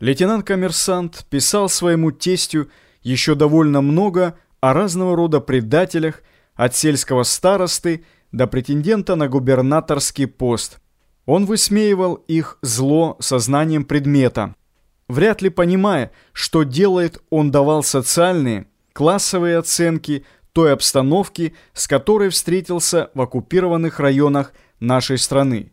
Лейтенант-коммерсант писал своему тестю еще довольно много о разного рода предателях, от сельского старосты до претендента на губернаторский пост. Он высмеивал их зло сознанием предмета. Вряд ли понимая, что делает, он давал социальные, классовые оценки той обстановки, с которой встретился в оккупированных районах нашей страны.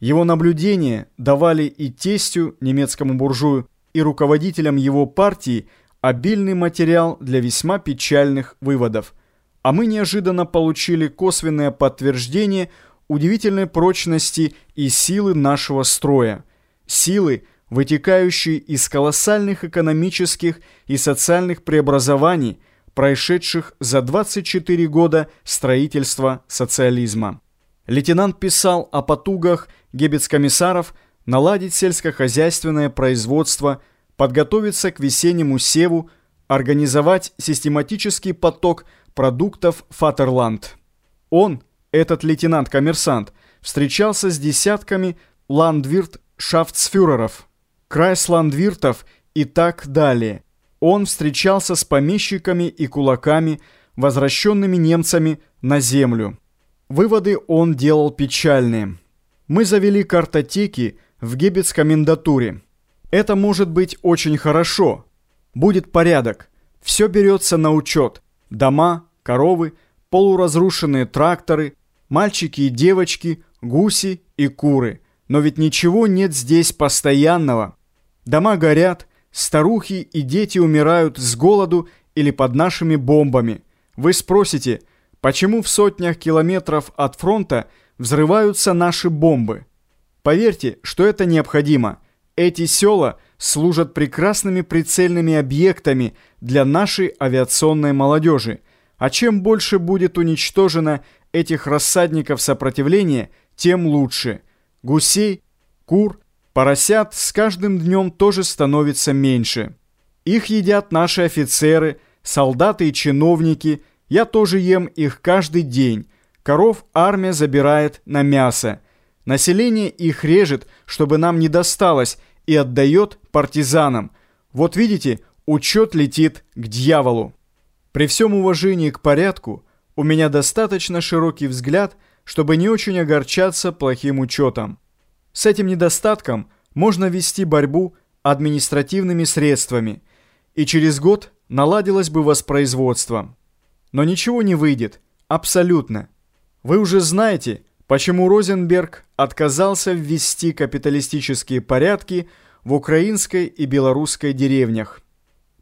Его наблюдения давали и тестю, немецкому буржую, и руководителям его партии обильный материал для весьма печальных выводов. А мы неожиданно получили косвенное подтверждение удивительной прочности и силы нашего строя. Силы, вытекающие из колоссальных экономических и социальных преобразований, происшедших за 24 года строительства социализма. Лейтенант писал о потугах гебец-комиссаров наладить сельскохозяйственное производство, подготовиться к весеннему севу, организовать систематический поток продуктов Фатерланд. Он, этот лейтенант-коммерсант, встречался с десятками ландвирт-шафтсфюреров, крайсландвиртов и так далее. Он встречался с помещиками и кулаками, возвращенными немцами на землю. Выводы он делал печальные. Мы завели картотеки в гебец-комендатуре. Это может быть очень хорошо. Будет порядок. Все берется на учет. Дома, коровы, полуразрушенные тракторы, мальчики и девочки, гуси и куры. Но ведь ничего нет здесь постоянного. Дома горят, старухи и дети умирают с голоду или под нашими бомбами. Вы спросите – Почему в сотнях километров от фронта взрываются наши бомбы? Поверьте, что это необходимо. Эти села служат прекрасными прицельными объектами для нашей авиационной молодежи. А чем больше будет уничтожено этих рассадников сопротивления, тем лучше. Гусей, кур, поросят с каждым днем тоже становится меньше. Их едят наши офицеры, солдаты и чиновники – я тоже ем их каждый день. Коров армия забирает на мясо. Население их режет, чтобы нам не досталось, и отдает партизанам. Вот видите, учет летит к дьяволу. При всем уважении к порядку, у меня достаточно широкий взгляд, чтобы не очень огорчаться плохим учетом. С этим недостатком можно вести борьбу административными средствами, и через год наладилось бы воспроизводство. Но ничего не выйдет. Абсолютно. Вы уже знаете, почему Розенберг отказался ввести капиталистические порядки в украинской и белорусской деревнях.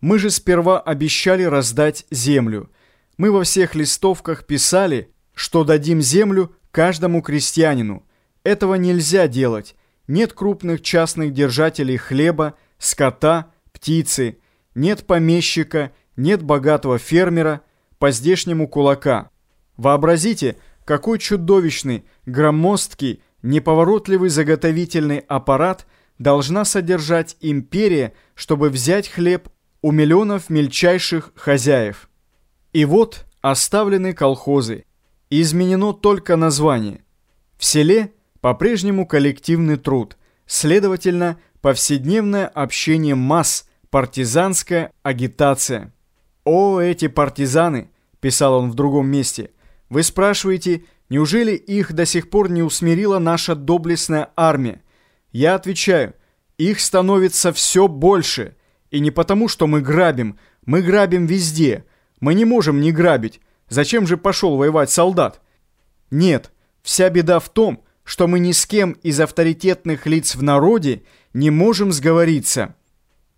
Мы же сперва обещали раздать землю. Мы во всех листовках писали, что дадим землю каждому крестьянину. Этого нельзя делать. Нет крупных частных держателей хлеба, скота, птицы. Нет помещика, нет богатого фермера – по-здешнему кулака. Вообразите, какой чудовищный, громоздкий, неповоротливый заготовительный аппарат должна содержать империя, чтобы взять хлеб у миллионов мельчайших хозяев. И вот оставлены колхозы. изменено только название. В селе по-прежнему коллективный труд, следовательно, повседневное общение масс, партизанская агитация. «О, эти партизаны!» – писал он в другом месте. «Вы спрашиваете, неужели их до сих пор не усмирила наша доблестная армия? Я отвечаю, их становится все больше. И не потому, что мы грабим. Мы грабим везде. Мы не можем не грабить. Зачем же пошел воевать солдат? Нет, вся беда в том, что мы ни с кем из авторитетных лиц в народе не можем сговориться.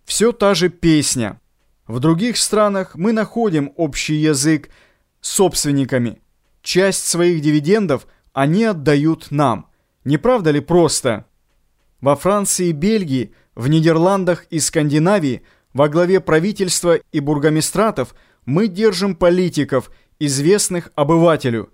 Все та же песня». В других странах мы находим общий язык с собственниками. Часть своих дивидендов они отдают нам. Не правда ли просто? Во Франции и Бельгии, в Нидерландах и Скандинавии во главе правительства и бургомистратов мы держим политиков, известных обывателю.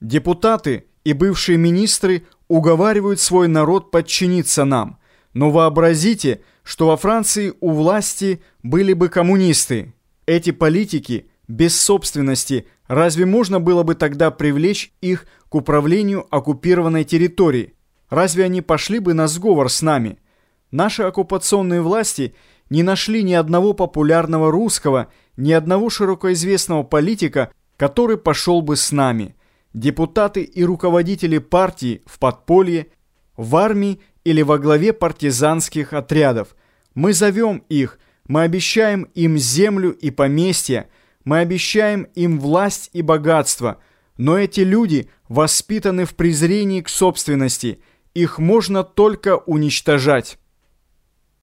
Депутаты и бывшие министры уговаривают свой народ подчиниться нам. Но вообразите, что во Франции у власти были бы коммунисты. Эти политики без собственности, разве можно было бы тогда привлечь их к управлению оккупированной территорией? Разве они пошли бы на сговор с нами? Наши оккупационные власти не нашли ни одного популярного русского, ни одного широко известного политика, который пошел бы с нами. Депутаты и руководители партии в подполье, в армии или во главе партизанских отрядов. Мы зовем их, мы обещаем им землю и поместья, мы обещаем им власть и богатство, но эти люди воспитаны в презрении к собственности, их можно только уничтожать.